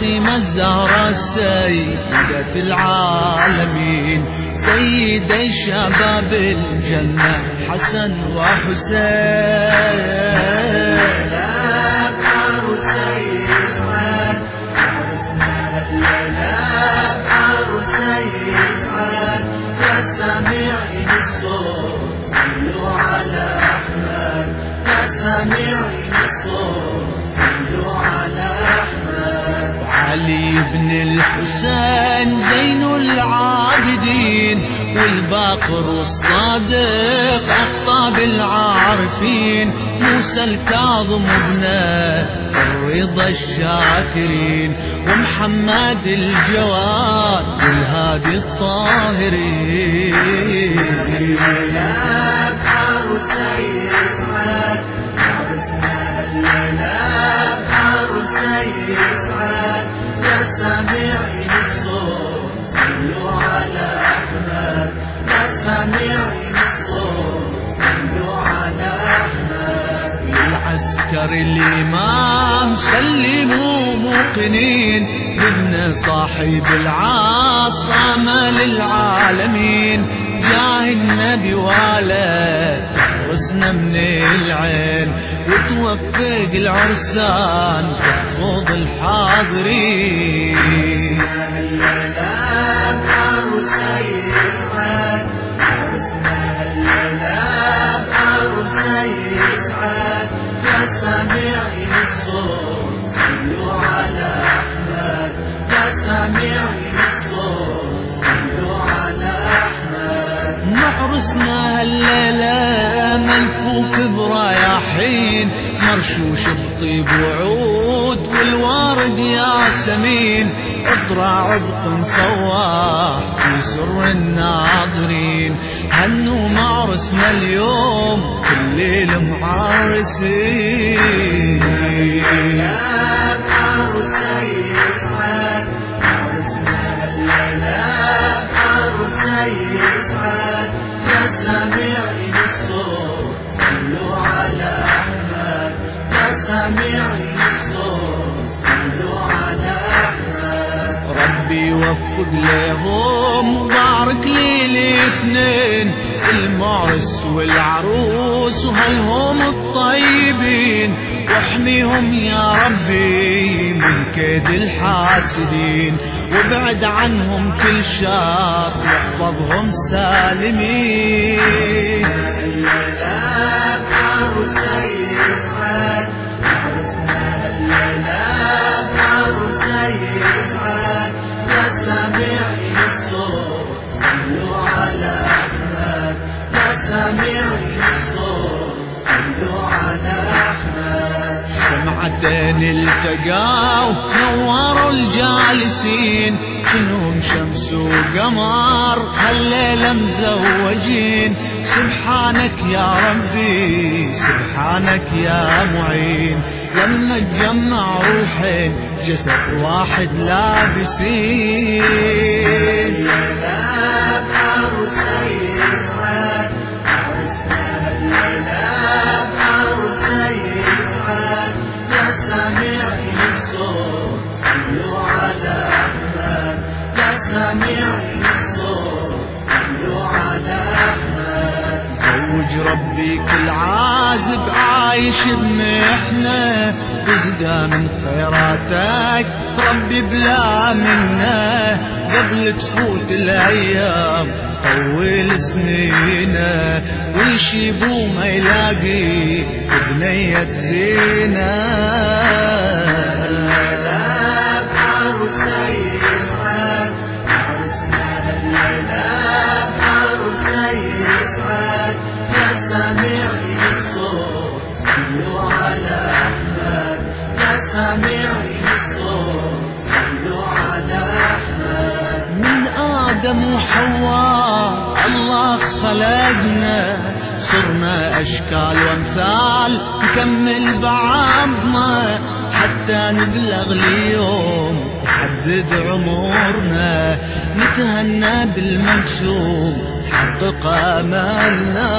فاطمة الزهرة سيدة العالمين. سيد الشباب الجنة حسن وحسين. علي بن الحسين زين العابدين والباقر الصادق أخطاب العارفين موسى الكاظم ابنه الرضا الشاكرين ومحمد الجواد والهادي الطاهرين. سيد اسعد عرسنا الليلة سيد إسعد يا الصوت صلوا على أحمد يا الصوت صلوا على أحمد للعسكر الإمام سلموا موقنين. ابن صاحب العاصمة للعالمين. جاه النبي ولا تحرسنا من العين وتوفق العرسان تحفظ الحاضرين. سامعين الصوت صلوا على أحمد يا سامعين صلوا على أحمد محرسنا الليلة ملفوف برايحين مرشوش بطيب وعود والوارد ياسمين اطرع عبق فواح يسر الناظرين. هنوا معرسنا اليوم كل ليل معرسين يا يا سامعين الصوت وفق لهم بارك لي الاثنين المعرس والعروس وهلهم الطيبين؟ واحميهم يا ربي من كيد الحاسدين. وابعد عنهم كل شر واحفظهم سالمين. الليلة عروسي اسعد شمعتين التقاو نوروا الجالسين شنهم شمس وقمر هالليلة مزوجين. سبحانك يا ربي سبحانك يا معين. لما تجمع روحين جسد واحد لابسين. الليلة عروسي اسعد ربي كل عازب عايش بمحنة تهدى من خيراتك ربي بلا منة. قبل تفوت الأيام طول سنينة ويشيبو ما يلاقي بنية زينة. اسعد يا سامعين الصوت صلوا على أحمد. يا سامعين الصوت صلوا على أحمد. من آدم وحواء الله خلقنا. صرنا أشكال وأمثال نكمل بعضنا. حتى نبلغ اليوم نحدد عمرنا. نتهنى بالمجسوم حقق آمالنا.